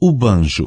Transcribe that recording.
o banjo.